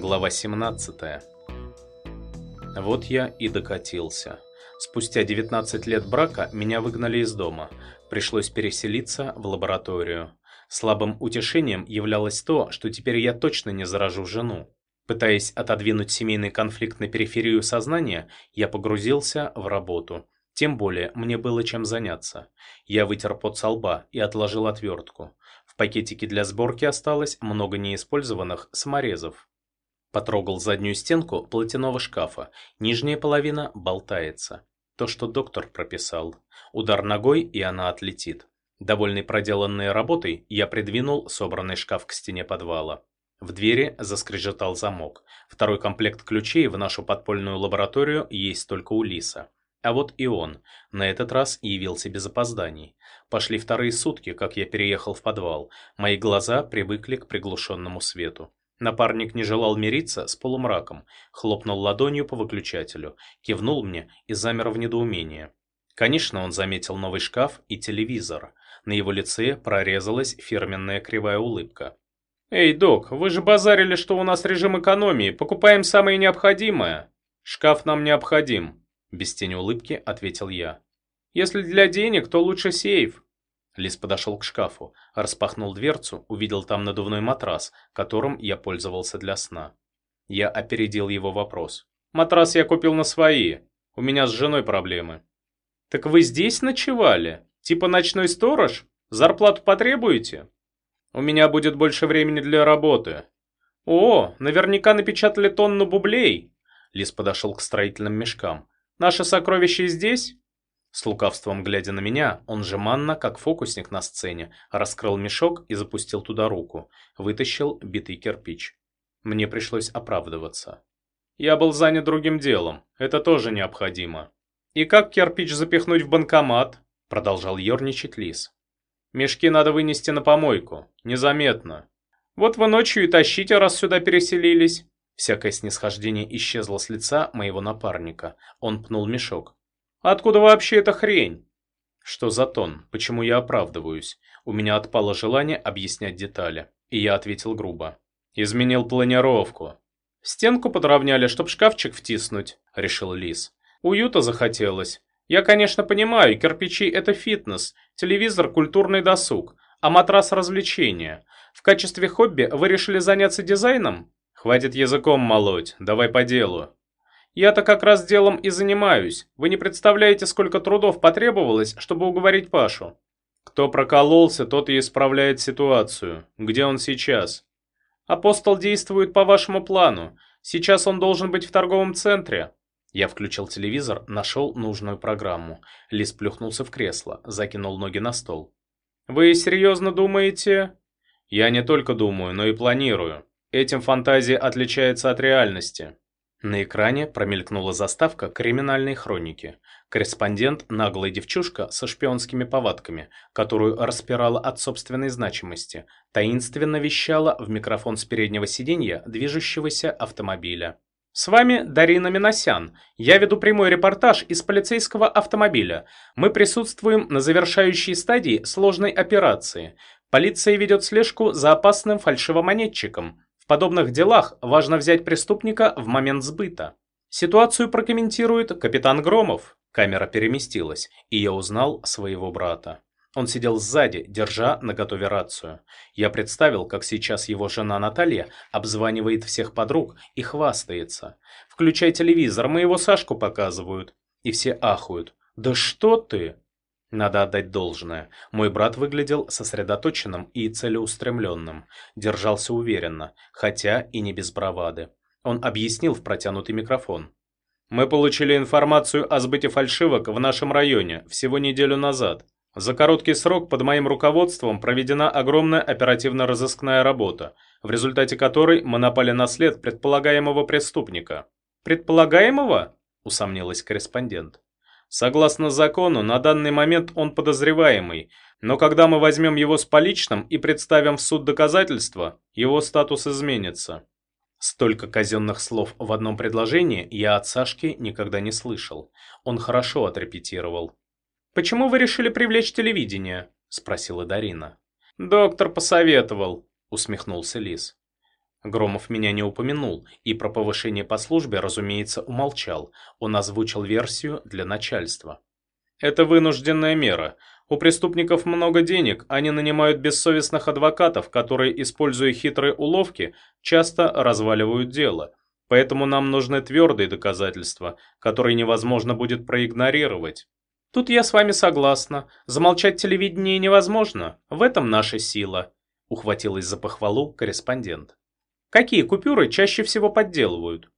Глава 17. Вот я и докатился. Спустя 19 лет брака меня выгнали из дома. Пришлось переселиться в лабораторию. Слабым утешением являлось то, что теперь я точно не заражу жену. Пытаясь отодвинуть семейный конфликт на периферию сознания, я погрузился в работу. Тем более, мне было чем заняться. Я вытер пот со лба и отложил отвертку. В пакетике для сборки осталось много неиспользованных саморезов. Потрогал заднюю стенку платяного шкафа. Нижняя половина болтается. То, что доктор прописал. Удар ногой, и она отлетит. Довольный проделанной работой, я придвинул собранный шкаф к стене подвала. В двери заскрежетал замок. Второй комплект ключей в нашу подпольную лабораторию есть только у Лиса. А вот и он. На этот раз явился без опозданий. Пошли вторые сутки, как я переехал в подвал. Мои глаза привыкли к приглушенному свету. Напарник не желал мириться с полумраком, хлопнул ладонью по выключателю, кивнул мне и замер в недоумении. Конечно, он заметил новый шкаф и телевизор. На его лице прорезалась фирменная кривая улыбка. «Эй, док, вы же базарили, что у нас режим экономии, покупаем самое необходимое». «Шкаф нам необходим», – без тени улыбки ответил я. «Если для денег, то лучше сейф». Лис подошел к шкафу, распахнул дверцу, увидел там надувной матрас, которым я пользовался для сна. Я опередил его вопрос. «Матрас я купил на свои. У меня с женой проблемы». «Так вы здесь ночевали? Типа ночной сторож? Зарплату потребуете?» «У меня будет больше времени для работы». «О, наверняка напечатали тонну бублей». Лис подошел к строительным мешкам. «Наше сокровище здесь?» С лукавством глядя на меня, он же манно, как фокусник на сцене, раскрыл мешок и запустил туда руку, вытащил битый кирпич. Мне пришлось оправдываться. Я был занят другим делом, это тоже необходимо. И как кирпич запихнуть в банкомат? Продолжал ерничать лис. Мешки надо вынести на помойку, незаметно. Вот вы ночью и тащите, раз сюда переселились. Всякое снисхождение исчезло с лица моего напарника. Он пнул мешок. Откуда вообще эта хрень? Что за тон? Почему я оправдываюсь? У меня отпало желание объяснять детали. И я ответил грубо. Изменил планировку. Стенку подровняли, чтоб шкафчик втиснуть, решил Лис. Уюта захотелось. Я, конечно, понимаю, кирпичи – это фитнес, телевизор – культурный досуг, а матрас – развлечение. В качестве хобби вы решили заняться дизайном? Хватит языком молоть, давай по делу. Я-то как раз делом и занимаюсь. Вы не представляете, сколько трудов потребовалось, чтобы уговорить Пашу. Кто прокололся, тот и исправляет ситуацию. Где он сейчас? Апостол действует по вашему плану. Сейчас он должен быть в торговом центре. Я включил телевизор, нашел нужную программу. Лис плюхнулся в кресло, закинул ноги на стол. «Вы серьезно думаете?» «Я не только думаю, но и планирую. Этим фантазия отличается от реальности». На экране промелькнула заставка криминальной хроники. Корреспондент – наглая девчушка со шпионскими повадками, которую распирала от собственной значимости, таинственно вещала в микрофон с переднего сиденья движущегося автомобиля. С вами Дарина Миносян. Я веду прямой репортаж из полицейского автомобиля. Мы присутствуем на завершающей стадии сложной операции. Полиция ведет слежку за опасным фальшивомонетчиком. В подобных делах важно взять преступника в момент сбыта. Ситуацию прокомментирует капитан Громов. Камера переместилась, и я узнал своего брата. Он сидел сзади, держа наготове рацию. Я представил, как сейчас его жена Наталья обзванивает всех подруг и хвастается. «Включай телевизор, мы его Сашку показывают». И все ахают. «Да что ты?» Надо отдать должное. Мой брат выглядел сосредоточенным и целеустремленным. Держался уверенно, хотя и не без бравады. Он объяснил в протянутый микрофон. «Мы получили информацию о сбыте фальшивок в нашем районе всего неделю назад. За короткий срок под моим руководством проведена огромная оперативно-розыскная работа, в результате которой мы напали на след предполагаемого преступника». «Предполагаемого?» – усомнилась корреспондент. Согласно закону, на данный момент он подозреваемый, но когда мы возьмем его с поличным и представим в суд доказательства, его статус изменится. Столько казенных слов в одном предложении я от Сашки никогда не слышал. Он хорошо отрепетировал. «Почему вы решили привлечь телевидение?» – спросила Дарина. «Доктор посоветовал», – усмехнулся Лис. Громов меня не упомянул, и про повышение по службе, разумеется, умолчал. Он озвучил версию для начальства. Это вынужденная мера. У преступников много денег, они нанимают бессовестных адвокатов, которые, используя хитрые уловки, часто разваливают дело. Поэтому нам нужны твердые доказательства, которые невозможно будет проигнорировать. Тут я с вами согласна. Замолчать телевидение невозможно. В этом наша сила. Ухватилась за похвалу корреспондент. Какие купюры чаще всего подделывают?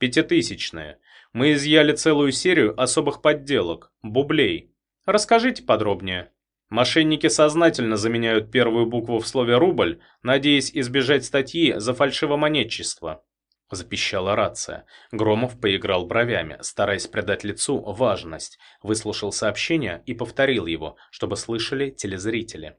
Пятитысячные. Мы изъяли целую серию особых подделок, бублей. Расскажите подробнее. Мошенники сознательно заменяют первую букву в слове «рубль», надеясь избежать статьи за фальшивомонетчество. Запищала рация. Громов поиграл бровями, стараясь придать лицу важность, выслушал сообщение и повторил его, чтобы слышали телезрители.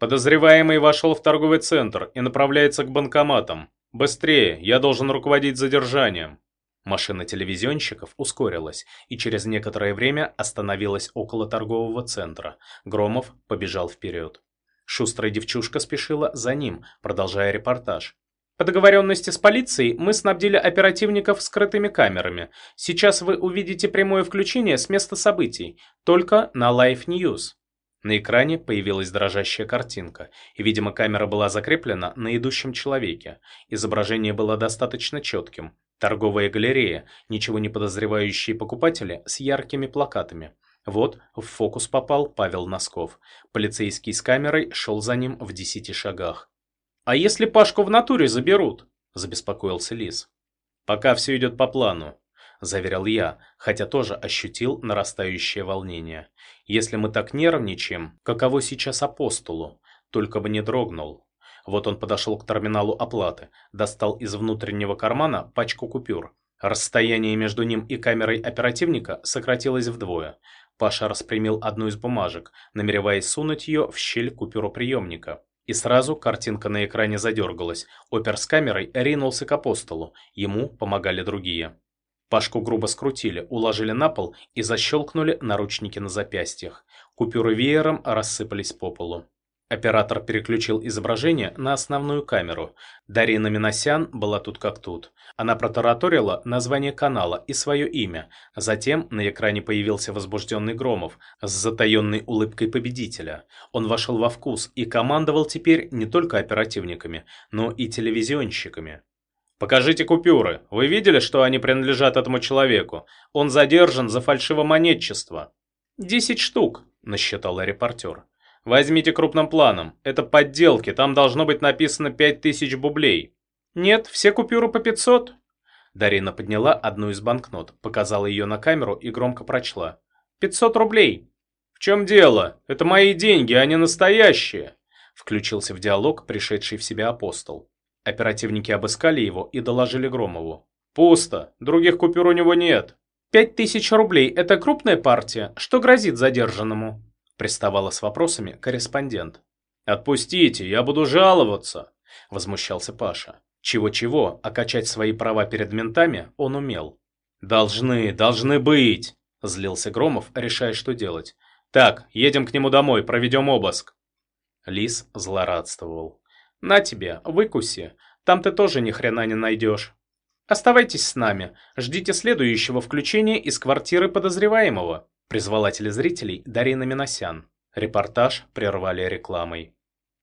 Подозреваемый вошел в торговый центр и направляется к банкоматам. Быстрее, я должен руководить задержанием. Машина телевизионщиков ускорилась и через некоторое время остановилась около торгового центра. Громов побежал вперед. Шустрая девчушка спешила за ним, продолжая репортаж. По договоренности с полицией мы снабдили оперативников скрытыми камерами. Сейчас вы увидите прямое включение с места событий, только на Live News. На экране появилась дрожащая картинка, и, видимо, камера была закреплена на идущем человеке. Изображение было достаточно четким. Торговая галерея, ничего не подозревающие покупатели с яркими плакатами. Вот в фокус попал Павел Носков. Полицейский с камерой шел за ним в десяти шагах. «А если Пашку в натуре заберут?» – забеспокоился Лис. «Пока все идет по плану», – заверил я, хотя тоже ощутил нарастающее волнение. «Если мы так нервничаем, каково сейчас апостолу? Только бы не дрогнул». Вот он подошел к терминалу оплаты, достал из внутреннего кармана пачку купюр. Расстояние между ним и камерой оперативника сократилось вдвое. Паша распрямил одну из бумажек, намереваясь сунуть ее в щель купюроприемника. И сразу картинка на экране задергалась. Опер с камерой ринулся к апостолу. Ему помогали другие. Пашку грубо скрутили, уложили на пол и защелкнули наручники на запястьях. Купюры веером рассыпались по полу. Оператор переключил изображение на основную камеру. Дарина Миносян была тут как тут. Она протараторила название канала и свое имя. Затем на экране появился возбужденный Громов с затаенной улыбкой победителя. Он вошел во вкус и командовал теперь не только оперативниками, но и телевизионщиками. «Покажите купюры. Вы видели, что они принадлежат этому человеку? Он задержан за фальшивомонетчество». «Десять штук», – насчитал репортер. Возьмите крупным планом. Это подделки, там должно быть написано 5000 бублей. Нет, все купюры по 500. Дарина подняла одну из банкнот, показала ее на камеру и громко прочла. 500 рублей. В чем дело? Это мои деньги, не настоящие. Включился в диалог пришедший в себя апостол. Оперативники обыскали его и доложили Громову. «Пусто. Других купюр у него нет». «Пять тысяч рублей – это крупная партия. Что грозит задержанному?» Приставала с вопросами корреспондент. «Отпустите, я буду жаловаться!» – возмущался Паша. Чего-чего, а качать свои права перед ментами он умел. «Должны, должны быть!» – злился Громов, решая, что делать. «Так, едем к нему домой, проведем обыск!» Лис злорадствовал. «На тебе, выкуси, там ты тоже ни хрена не найдешь. Оставайтесь с нами, ждите следующего включения из квартиры подозреваемого». Призвала телезрителей Дарина Миносян. Репортаж прервали рекламой.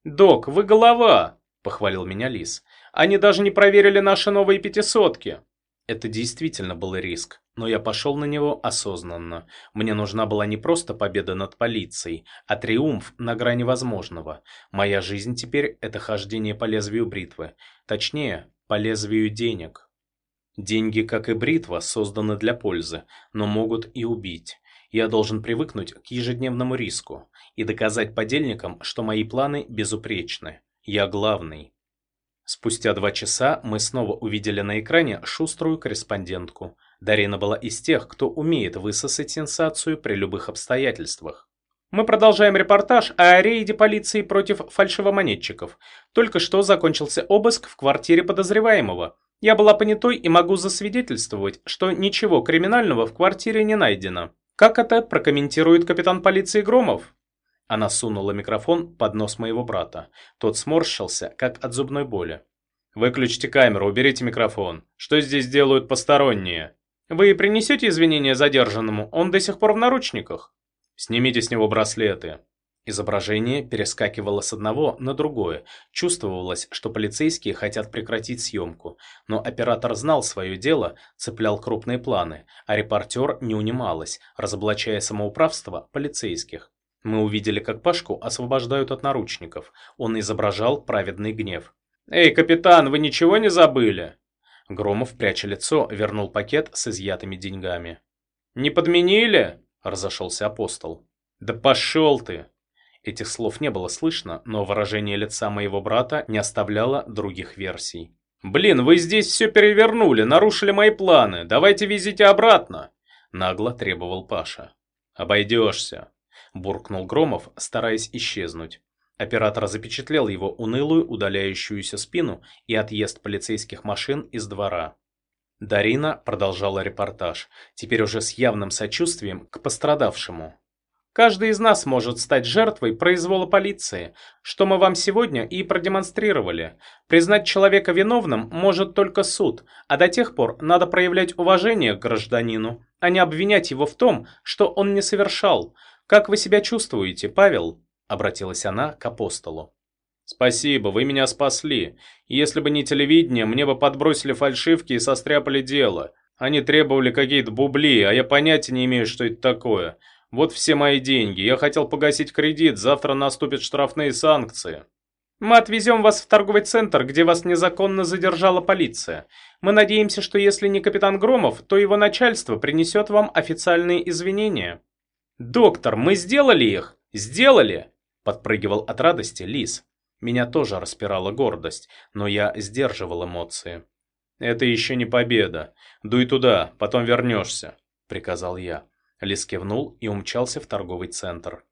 «Док, вы голова!» – похвалил меня Лис. «Они даже не проверили наши новые пятисотки!» Это действительно был риск, но я пошел на него осознанно. Мне нужна была не просто победа над полицией, а триумф на грани возможного. Моя жизнь теперь – это хождение по лезвию бритвы. Точнее, по лезвию денег. Деньги, как и бритва, созданы для пользы, но могут и убить. Я должен привыкнуть к ежедневному риску и доказать подельникам, что мои планы безупречны. Я главный. Спустя два часа мы снова увидели на экране шуструю корреспондентку. Дарина была из тех, кто умеет высосать сенсацию при любых обстоятельствах. Мы продолжаем репортаж о рейде полиции против фальшивомонетчиков. Только что закончился обыск в квартире подозреваемого. Я была понятой и могу засвидетельствовать, что ничего криминального в квартире не найдено. Как это прокомментирует капитан полиции Громов? Она сунула микрофон под нос моего брата. Тот сморщился, как от зубной боли. Выключите камеру, уберите микрофон. Что здесь делают посторонние? Вы принесете извинения задержанному? Он до сих пор в наручниках. Снимите с него браслеты. Изображение перескакивало с одного на другое. Чувствовалось, что полицейские хотят прекратить съемку. Но оператор знал свое дело, цеплял крупные планы, а репортер не унималась, разоблачая самоуправство полицейских. Мы увидели, как Пашку освобождают от наручников. Он изображал праведный гнев. «Эй, капитан, вы ничего не забыли?» Громов, пряча лицо, вернул пакет с изъятыми деньгами. «Не подменили?» – разошелся апостол. «Да пошел ты!» Этих слов не было слышно, но выражение лица моего брата не оставляло других версий. «Блин, вы здесь все перевернули, нарушили мои планы, давайте везите обратно!» Нагло требовал Паша. «Обойдешься», – буркнул Громов, стараясь исчезнуть. Оператор запечатлел его унылую удаляющуюся спину и отъезд полицейских машин из двора. Дарина продолжала репортаж, теперь уже с явным сочувствием к пострадавшему. Каждый из нас может стать жертвой произвола полиции, что мы вам сегодня и продемонстрировали. Признать человека виновным может только суд, а до тех пор надо проявлять уважение к гражданину, а не обвинять его в том, что он не совершал. Как вы себя чувствуете, Павел?» – обратилась она к апостолу. «Спасибо, вы меня спасли. Если бы не телевидение, мне бы подбросили фальшивки и состряпали дело. Они требовали какие-то бубли, а я понятия не имею, что это такое. Вот все мои деньги. Я хотел погасить кредит, завтра наступят штрафные санкции. Мы отвезем вас в торговый центр, где вас незаконно задержала полиция. Мы надеемся, что если не капитан Громов, то его начальство принесет вам официальные извинения. Доктор, мы сделали их! Сделали! Подпрыгивал от радости Лис. Меня тоже распирала гордость, но я сдерживал эмоции. «Это еще не победа. Дуй туда, потом вернешься», — приказал я. Лис кивнул и умчался в торговый центр.